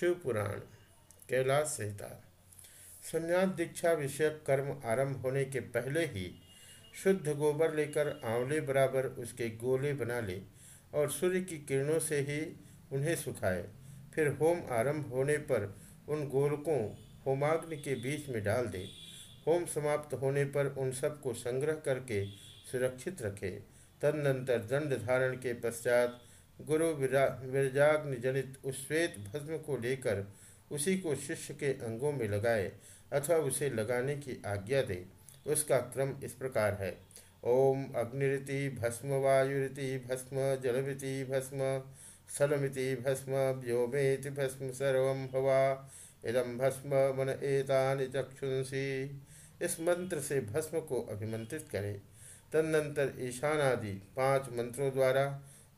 शिव पुराण कैलाश संहिता। संन्यास दीक्षा विषयक कर्म आरंभ होने के पहले ही शुद्ध गोबर लेकर आंवले बराबर उसके गोले बना ले और सूर्य की किरणों से ही उन्हें सुखाए। फिर होम आरंभ होने पर उन गोलकों होमाग्नि के बीच में डाल दे। होम समाप्त होने पर उन सबको संग्रह करके सुरक्षित रखे। तदनंतर दंड धारण के पश्चात गुरु विरजाग्नि जनित उस श्वेत भस्म को लेकर उसी को शिष्य के अंगों में लगाए अथवा उसे लगाने की आज्ञा दे। उसका क्रम इस प्रकार है। ओम अग्निरिति भस्म वायुरिति भस्म जलमिति भस्म स्थलमिति भस्म व्योमेति भस्म सर्व भवा इदम भस्म मन एतानि चक्षुंसी। इस मंत्र से भस्म को अभिमंत्रित करें। तदनंतर ईशानादि पाँच मंत्रों द्वारा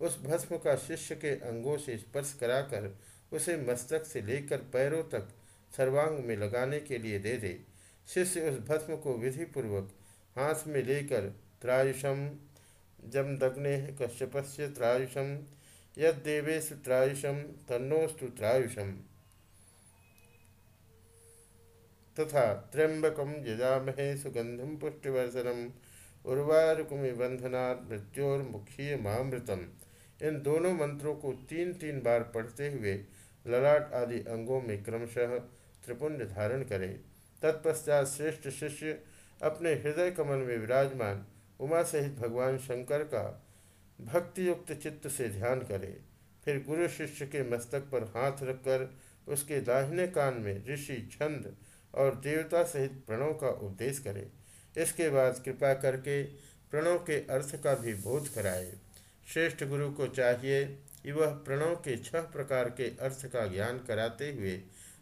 उस भस्म का शिष्य के अंगों से स्पर्श कराकर उसे मस्तक से लेकर पैरों तक सर्वांग में लगाने के लिए दे दे। शिष्य उस भस्म को विधिपूर्वक हाथ में लेकर त्रायुषम जम दग्ने कश्यपस्य त्रायुषम, यद देवेश त्रायुषम, तन्नोस्तु त्रायुषम। तथा त्र्यंबकम यजामहे सुगंधम पुष्टिवर्धनम उर्वारुकुमि बंधनात् मृत्योर्मुखीय मामृतम इन दोनों मंत्रों को तीन तीन बार पढ़ते हुए ललाट आदि अंगों में क्रमशः त्रिपुंड धारण करें। तत्पश्चात श्रेष्ठ शिष्य अपने हृदय कमल में विराजमान उमा सहित भगवान शंकर का भक्तियुक्त चित्त से ध्यान करे। फिर गुरु शिष्य के मस्तक पर हाथ रखकर उसके दाहिने कान में ऋषि छंद और देवता सहित प्रणव का उपदेश करे। इसके बाद कृपा करके प्रणव के अर्थ का भी बोध कराए। श्रेष्ठ गुरु को चाहिए कि वह प्रणव के छह प्रकार के अर्थ का ज्ञान कराते हुए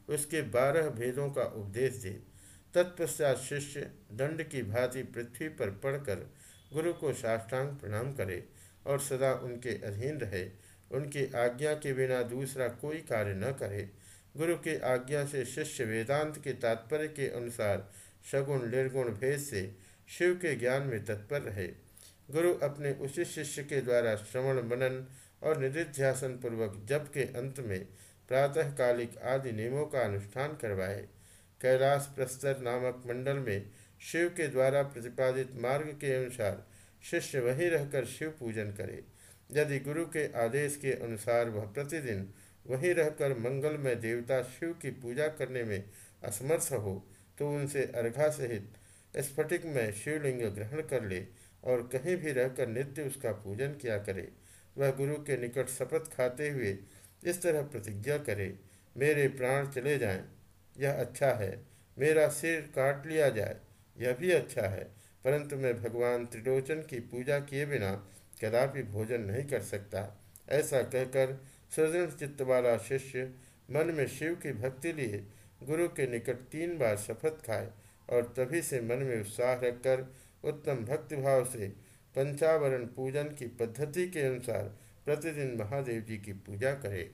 उसके बारह भेदों का उपदेश दे। तत्पश्चात शिष्य दंड की भांति पृथ्वी पर पड़कर गुरु को साष्टांग प्रणाम करे और सदा उनके अधीन रहे। उनकी आज्ञा के बिना दूसरा कोई कार्य न करे। गुरु के आज्ञा से शिष्य वेदांत के तात्पर्य के अनुसार सगुण निर्गुण भेद से शिव के ज्ञान में तत्पर रहे। गुरु अपने उसी शिष्य के द्वारा श्रवण, मनन और निधिध्यासन पूर्वक जप के अंत में प्रातःकालिक आदि नियमों का अनुष्ठान करवाए। कैलाश प्रस्तर नामक मंडल में शिव के द्वारा प्रतिपादित मार्ग के अनुसार शिष्य वहीं रहकर शिव पूजन करे। यदि गुरु के आदेश के अनुसार वह प्रतिदिन वहीं रहकर मंगलमय देवता शिव की पूजा करने में असमर्थ हो तो उनसे अर्घा सहित स्फटिक में शिवलिंग ग्रहण कर ले और कहीं भी रहकर नित्य उसका पूजन किया करे वह गुरु के निकट शपथ खाते हुए इस तरह प्रतिज्ञा करे मेरे प्राण चले जाएँ, यह अच्छा है मेरा सिर काट लिया जाए यह भी अच्छा है परंतु मैं भगवान त्रिलोचन की पूजा किए बिना कदापि भोजन नहीं कर सकता। ऐसा कहकर सृजन चित्त वाला शिष्य मन में शिव की भक्ति लिए गुरु के निकट तीन बार शपथ खाए और तभी से मन में उत्साह रखकर उत्तम भक्तिभाव से पंचावरण पूजन की पद्धति के अनुसार प्रतिदिन महादेव जी की पूजा करे।